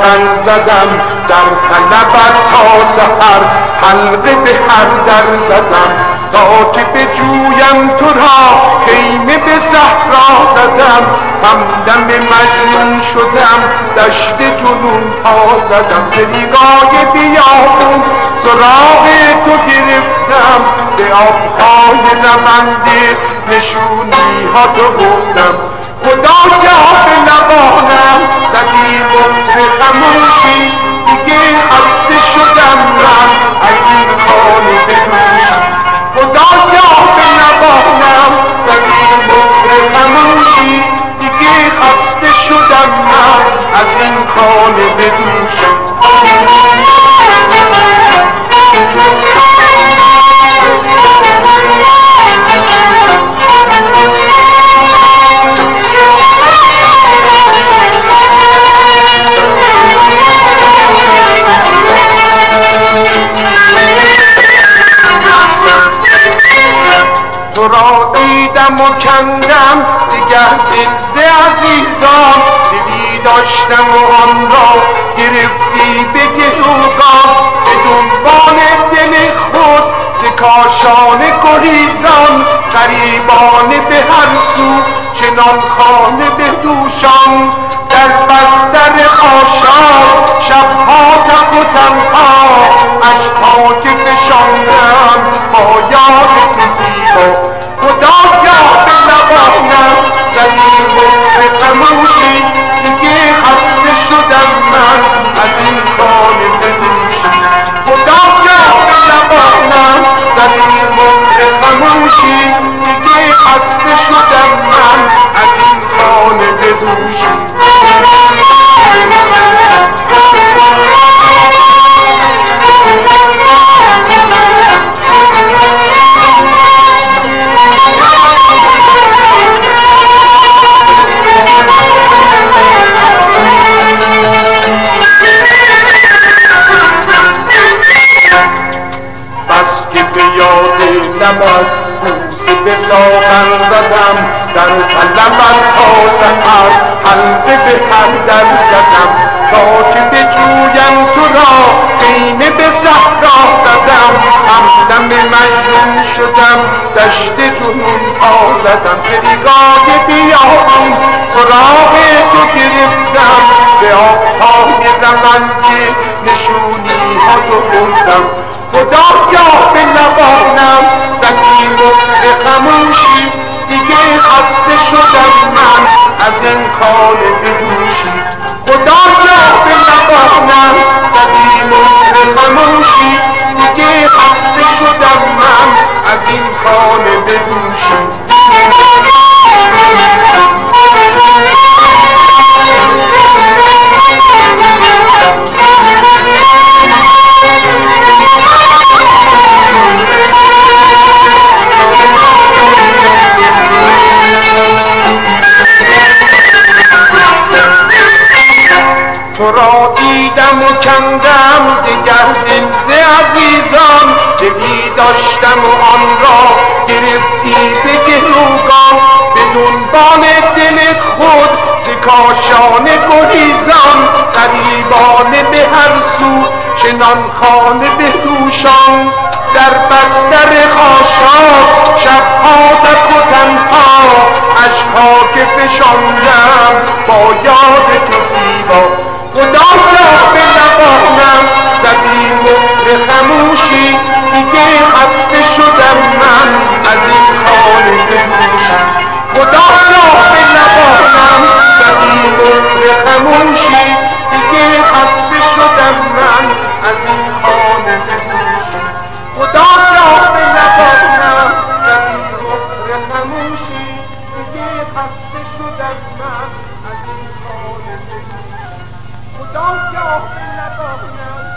ساغن زدم در طلبت تا سحر حلقه به هر در زدم. تا که به جویم تو را خیمه به صحرا زدم. همدم مجنون شدم دشت جنون پا زدم. دریگاه بیابون سراغ تو گرفتم. به آبهای نمنده نشونی ها تو گفتم خدا به لبانم زدی مطر خموشی دیگه خسته شدم من از این خانه بدوشی خدا به لبانم زدی مطر خموشی دیگه خسته شدم من از این خانه بدوشم دیدم و کندم دیگر دل ز عزیزان. دلی داشتم و آن را گرفتی به گروگاه به دنبال دل خود ز کاشان گریزان. غریبان به هر سو چنان خانه به دوشان. در بستر خاشان شبها تک و تنها اشکها که فشاندم. خانه بدوشی بس که به یاد لبت بوسه به ساغن زدم در طلبت تا سحر حلقه به هر در زدم تا که به جویم تو را قیمه به صحرا زدم همدم مجنون شدم دشت جنون پا زدم فریگاه بیابون سراغ تو گرفتم به آبهای رونده نشونی ها تو بردم خدا این خانه بدوشی خدا به لبانم زدی مفر خموشی. دیگه خسته شدم من از این خانه بدوشی را دیدم و کندم دگر دل ز عزیزان دلی داشتم و آن را گرفتی به گروگان. به دنبال دل خود ز کاشان گریزان. غریبان به هر سو چنان خانه به دوشان در بستر خاشا شبها خموشی دیگه خسته شدم من از این خانه بدوشم خدا به لبانم زدی مهر خموشی. دیگه خسته شدم من از این خانه بدوشم خدا به لبانم زدی مهر خموشی. دیگه خسته شدم من از این خانه بدوشم خدا به لبانم